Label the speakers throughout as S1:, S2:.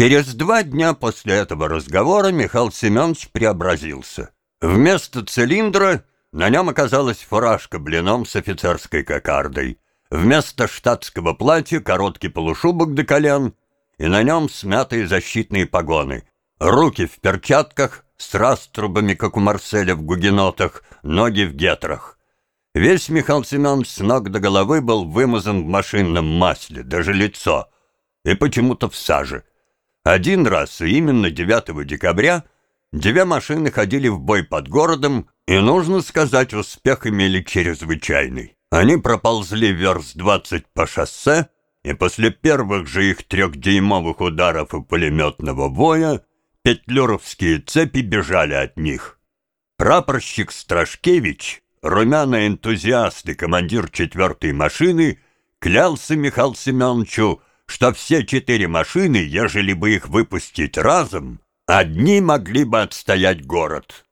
S1: Через два дня после этого разговора Михаил Семенович преобразился. Вместо цилиндра на нем оказалась фуражка блином с офицерской кокардой. Вместо штатского платья короткий полушубок до колен, и на нем смятые защитные погоны. Руки в перчатках, с раструбами, как у Марселя в гугенотах, ноги в гетрах. Весь Михаил Семенович с ног до головы был вымазан в машинном масле, даже лицо, и почему-то в саже. Один раз, именно 9 декабря, две машины ходили в бой под городом, и, нужно сказать, успех имели чрезвычайный. Они проползли верст 20 по шоссе, и после первых же их трехдюймовых ударов и пулеметного боя петлюровские цепи бежали от них. Прапорщик Страшкевич, румяный энтузиаст и командир четвертой машины, клялся Михаилу Семеновичу, что все четыре машины, ежели бы их выпустить разом, одни могли бы отстоять город.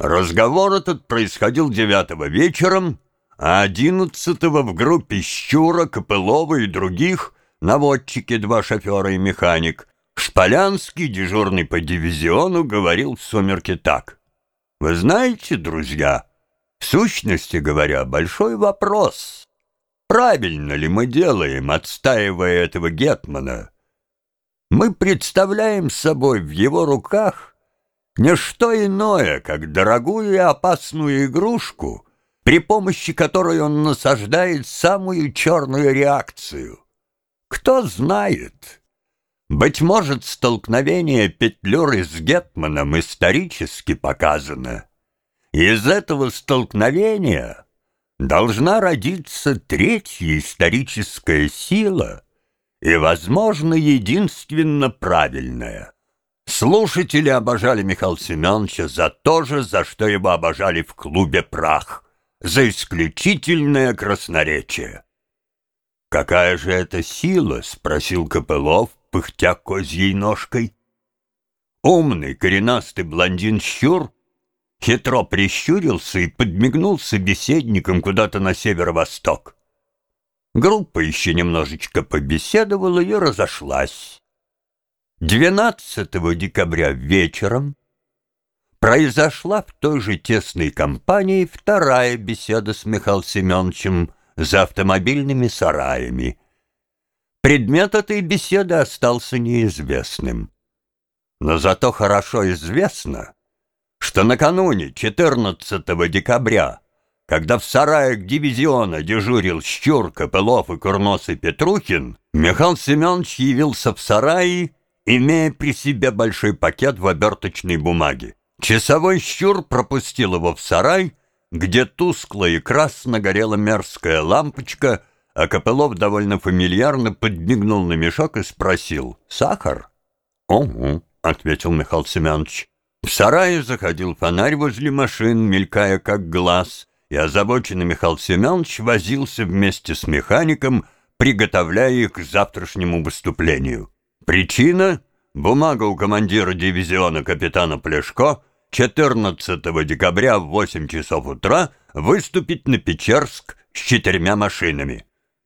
S1: Разговор этот происходил девятого вечером, а одиннадцатого в группе Щура, Копылова и других, наводчики, два шофера и механик, Шполянский, дежурный по дивизиону, говорил в сумерке так. «Вы знаете, друзья, в сущности говоря, большой вопрос». Правильно ли мы делаем, отстаивая этого Гетмана? Мы представляем собой в его руках не что иное, как дорогую и опасную игрушку, при помощи которой он насаждает самую черную реакцию. Кто знает, быть может, столкновение Петлюры с Гетманом исторически показано. Из этого столкновения должна родиться третья историческая сила и, возможно, единственно правильная. Слушатели обожали Михаила Семеновича за то же, за что его обожали в клубе «Прах», за исключительное красноречие. «Какая же это сила?» — спросил Копылов, пыхтя козьей ножкой. Умный коренастый блондин Щур хитро прищурился и подмигнул собеседником куда-то на северо-восток. Группа еще немножечко побеседовала и разошлась. 12 декабря вечером произошла в той же тесной компании вторая беседа с Михаилом Семеновичем за автомобильными сараями. Предмет этой беседы остался неизвестным. Но зато хорошо известно, что накануне 14 декабря, когда в сараях дивизиона дежурил Щур, Копылов и Курносый Петрухин, Михаил Семенович явился в сарае, имея при себе большой пакет в оберточной бумаге. Часовой Щур пропустил его в сарай, где тускло и красно горела мерзкая лампочка, а Копылов довольно фамильярно подмигнул на мешок и спросил «Сахар?» «Угу», — ответил Михаил Семенович. В сарае заходил фонарь возле машин, мелькая как глаз, и озабоченный Михаил Семенович возился вместе с механиком, приготовляя их к завтрашнему выступлению. Причина — бумага у командира дивизиона капитана Плешко 14 декабря в 8 часов утра выступить на Печерск с четырьмя машинами.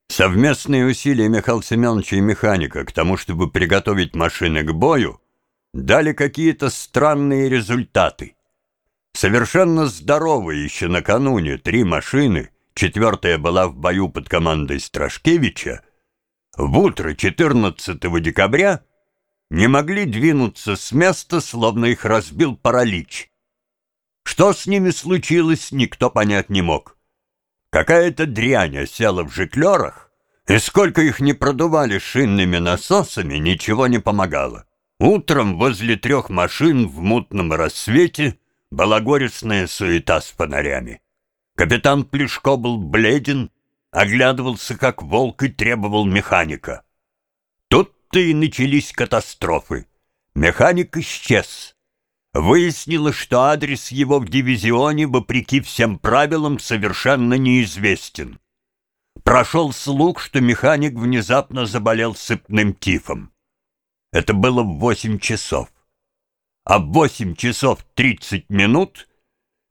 S1: Совместные усилия Михаила Семеновича и механика к тому, чтобы приготовить машины к бою, дали какие-то странные результаты. Совершенно здоровые еще накануне три машины, четвертая была в бою под командой Страшкевича, в утро 14 декабря не могли двинуться с места, словно их разбил паралич. Что с ними случилось, никто понять не мог. Какая-то дрянь осела в жиклерах, и сколько их не продували шинными насосами, ничего не помогало. Утром возле трех машин в мутном рассвете была горестная суета с фонарями. Капитан Плешко был бледен, оглядывался как волк и требовал механика. Тут-то и начались катастрофы. Механик исчез. Выяснилось, что адрес его в дивизионе, вопреки всем правилам, совершенно неизвестен. Прошел слух, что механик внезапно заболел сыпным тифом. Это было в восемь часов. А в восемь часов тридцать минут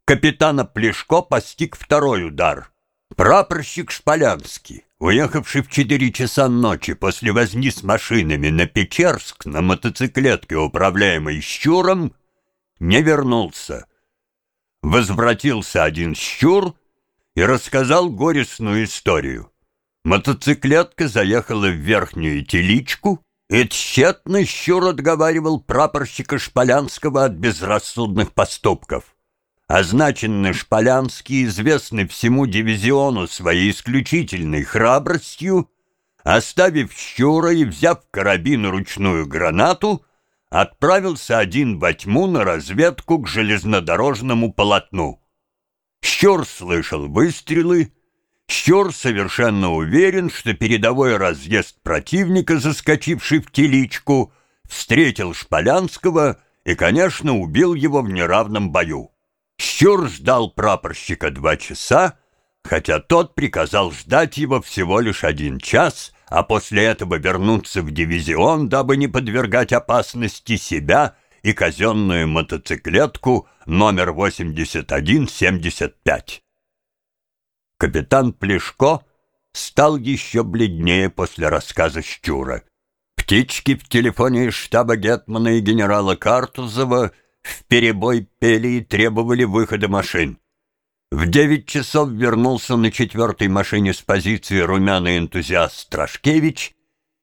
S1: капитана Плешко постиг второй удар. Прапорщик Шполянский, уехавший в четыре часа ночи после возни с машинами на Печерск на мотоциклетке, управляемой Щуром, не вернулся. Возвратился один Щур и рассказал горестную историю. Мотоциклетка заехала в верхнюю теличку, и тщетно Щур отговаривал прапорщика Шполянского от безрассудных поступков. Означенный Шполянский, известный всему дивизиону своей исключительной храбростью, оставив Щура и взяв карабин ручную гранату, отправился один во тьму на разведку к железнодорожному полотну. Щур слышал выстрелы, Щур совершенно уверен, что передовой разъезд противника, заскочивший в теличку, встретил Шполянского и, конечно, убил его в неравном бою. Щур ждал прапорщика два часа, хотя тот приказал ждать его всего лишь один час, а после этого вернуться в дивизион, дабы не подвергать опасности себя и казенную мотоциклетку номер 8175. Капитан Плешко стал еще бледнее после рассказа Щура. Птички в телефоне штаба Гетмана и генерала Картузова — в перебой пели и требовали выхода машин. В девять часов вернулся на четвертой машине с позиции румяный энтузиаст Страшкевич,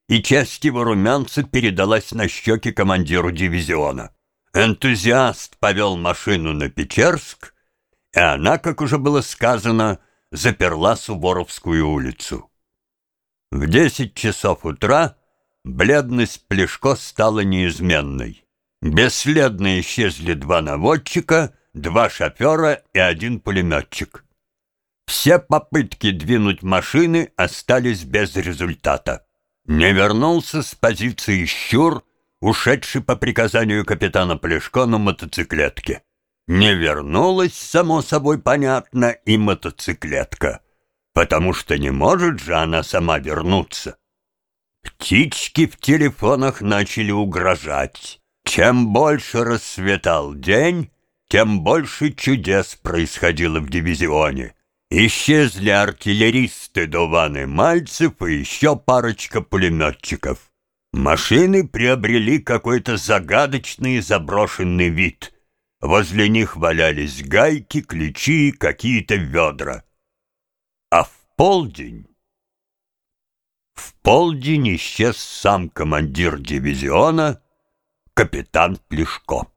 S1: и часть его румянца передалась на щеки командиру дивизиона. Энтузиаст повел машину на Печерск, и она, как уже было сказано, заперла Суворовскую улицу. В десять часов утра бледность Плешко стала неизменной. Бесследно исчезли два наводчика, два шофера и один пулеметчик. Все попытки двинуть машины остались без результата. Не вернулся с позиции Щур, ушедший по приказанию капитана Плешко на мотоциклетке. Не вернулась, само собой понятно, и мотоциклетка, потому что не может же она сама вернуться. Птички в телефонах начали угрожать. Чем больше расцветал день, тем больше чудес происходило в дивизионе. Исчезли артиллеристы Дуван и Мальцев и еще парочка пулеметчиков. Машины приобрели какой-то загадочный заброшенный вид. Возле них валялись гайки, ключи какие-то ведра. А в полдень... В полдень исчез сам командир дивизиона — капитан Плешко.